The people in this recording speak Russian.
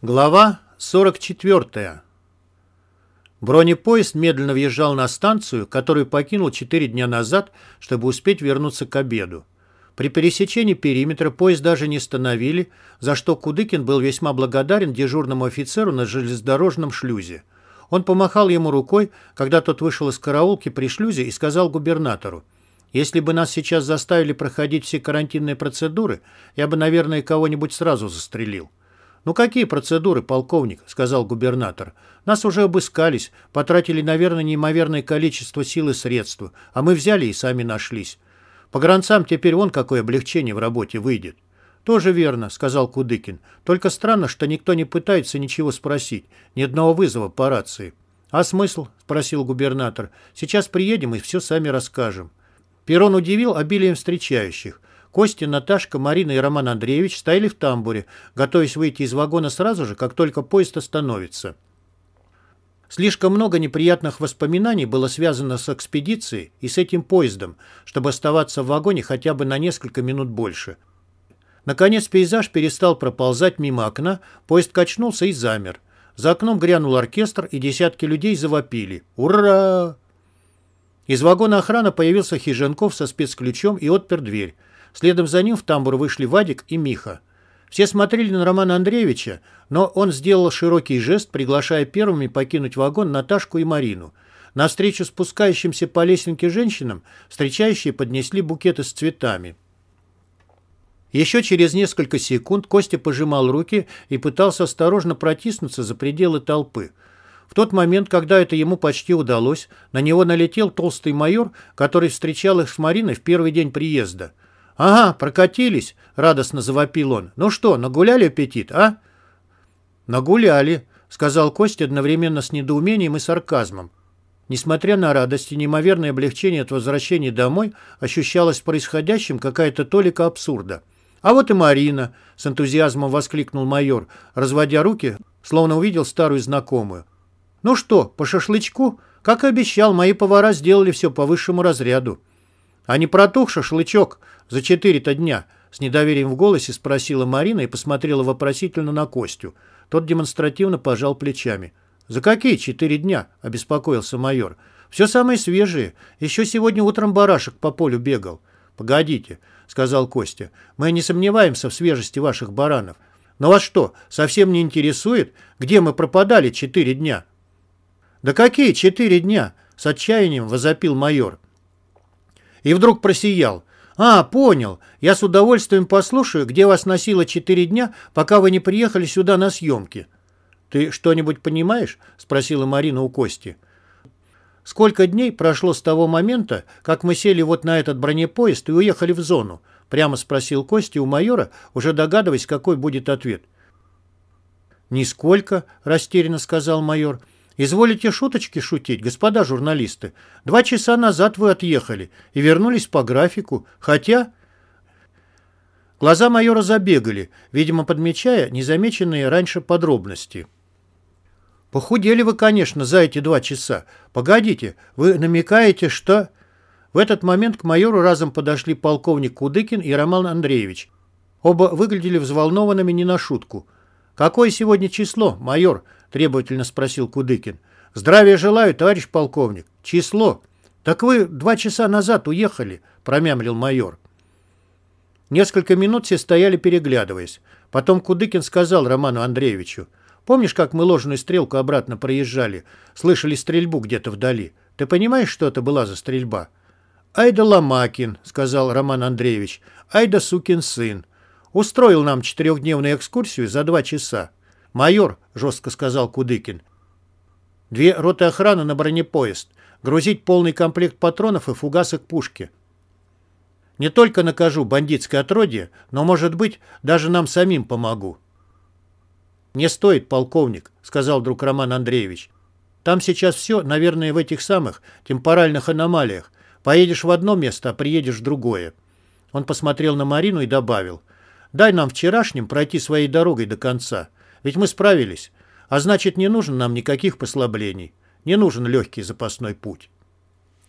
Глава 44. Бронепоезд медленно въезжал на станцию, которую покинул 4 дня назад, чтобы успеть вернуться к обеду. При пересечении периметра поезд даже не остановили, за что Кудыкин был весьма благодарен дежурному офицеру на железнодорожном шлюзе. Он помахал ему рукой, когда тот вышел из караулки при шлюзе и сказал губернатору, «Если бы нас сейчас заставили проходить все карантинные процедуры, я бы, наверное, кого-нибудь сразу застрелил». «Ну какие процедуры, полковник?» — сказал губернатор. «Нас уже обыскались, потратили, наверное, неимоверное количество сил и средств, а мы взяли и сами нашлись. По гранцам теперь вон какое облегчение в работе выйдет». «Тоже верно», — сказал Кудыкин. «Только странно, что никто не пытается ничего спросить, ни одного вызова по рации». «А смысл?» — спросил губернатор. «Сейчас приедем и все сами расскажем». Перрон удивил обилием встречающих. Костя, Наташка, Марина и Роман Андреевич стояли в тамбуре, готовясь выйти из вагона сразу же, как только поезд остановится. Слишком много неприятных воспоминаний было связано с экспедицией и с этим поездом, чтобы оставаться в вагоне хотя бы на несколько минут больше. Наконец пейзаж перестал проползать мимо окна, поезд качнулся и замер. За окном грянул оркестр, и десятки людей завопили. «Ура!» Из вагона охраны появился Хиженков со спецключом и отпер дверь. Следом за ним в тамбур вышли Вадик и Миха. Все смотрели на Романа Андреевича, но он сделал широкий жест, приглашая первыми покинуть вагон Наташку и Марину. На встречу спускающимся по лесенке женщинам встречающие поднесли букеты с цветами. Еще через несколько секунд Костя пожимал руки и пытался осторожно протиснуться за пределы толпы. В тот момент, когда это ему почти удалось, на него налетел толстый майор, который встречал их с Мариной в первый день приезда – «Ага, прокатились», — радостно завопил он. «Ну что, нагуляли аппетит, а?» «Нагуляли», — сказал Костя одновременно с недоумением и сарказмом. Несмотря на радость и неимоверное облегчение от возвращения домой, ощущалось в происходящем какая-то толика абсурда. «А вот и Марина!» — с энтузиазмом воскликнул майор, разводя руки, словно увидел старую знакомую. «Ну что, по шашлычку? Как и обещал, мои повара сделали все по высшему разряду». «А не протух шашлычок за четыре-то дня?» С недоверием в голосе спросила Марина и посмотрела вопросительно на Костю. Тот демонстративно пожал плечами. «За какие четыре дня?» – обеспокоился майор. «Все самое свежее. Еще сегодня утром барашек по полю бегал». «Погодите», – сказал Костя. «Мы не сомневаемся в свежести ваших баранов. Но вас что, совсем не интересует, где мы пропадали четыре дня?» «Да какие четыре дня?» – с отчаянием возопил майор. И вдруг просиял. «А, понял. Я с удовольствием послушаю, где вас носило четыре дня, пока вы не приехали сюда на съемки». «Ты что-нибудь понимаешь?» – спросила Марина у Кости. «Сколько дней прошло с того момента, как мы сели вот на этот бронепоезд и уехали в зону?» – прямо спросил Костя у майора, уже догадываясь, какой будет ответ. «Нисколько», – растерянно сказал майор. Изволите шуточки шутить, господа журналисты. Два часа назад вы отъехали и вернулись по графику, хотя... Глаза майора забегали, видимо, подмечая незамеченные раньше подробности. «Похудели вы, конечно, за эти два часа. Погодите, вы намекаете, что...» В этот момент к майору разом подошли полковник Кудыкин и Роман Андреевич. Оба выглядели взволнованными не на шутку. «Какое сегодня число, майор?» – требовательно спросил Кудыкин. «Здравия желаю, товарищ полковник. Число. Так вы два часа назад уехали», – промямлил майор. Несколько минут все стояли, переглядываясь. Потом Кудыкин сказал Роману Андреевичу. «Помнишь, как мы ложную стрелку обратно проезжали? Слышали стрельбу где-то вдали. Ты понимаешь, что это была за стрельба?» «Ай да Ломакин», — сказал Роман Андреевич. «Ай да сукин сын. Устроил нам четырехдневную экскурсию за два часа. «Майор», — жестко сказал Кудыкин, — «две роты охраны на бронепоезд, грузить полный комплект патронов и фугасы к пушке. Не только накажу бандитское отродье, но, может быть, даже нам самим помогу». «Не стоит, полковник», — сказал друг Роман Андреевич. «Там сейчас все, наверное, в этих самых темпоральных аномалиях. Поедешь в одно место, а приедешь в другое». Он посмотрел на Марину и добавил. «Дай нам вчерашним пройти своей дорогой до конца. Ведь мы справились. А значит, не нужно нам никаких послаблений. Не нужен легкий запасной путь.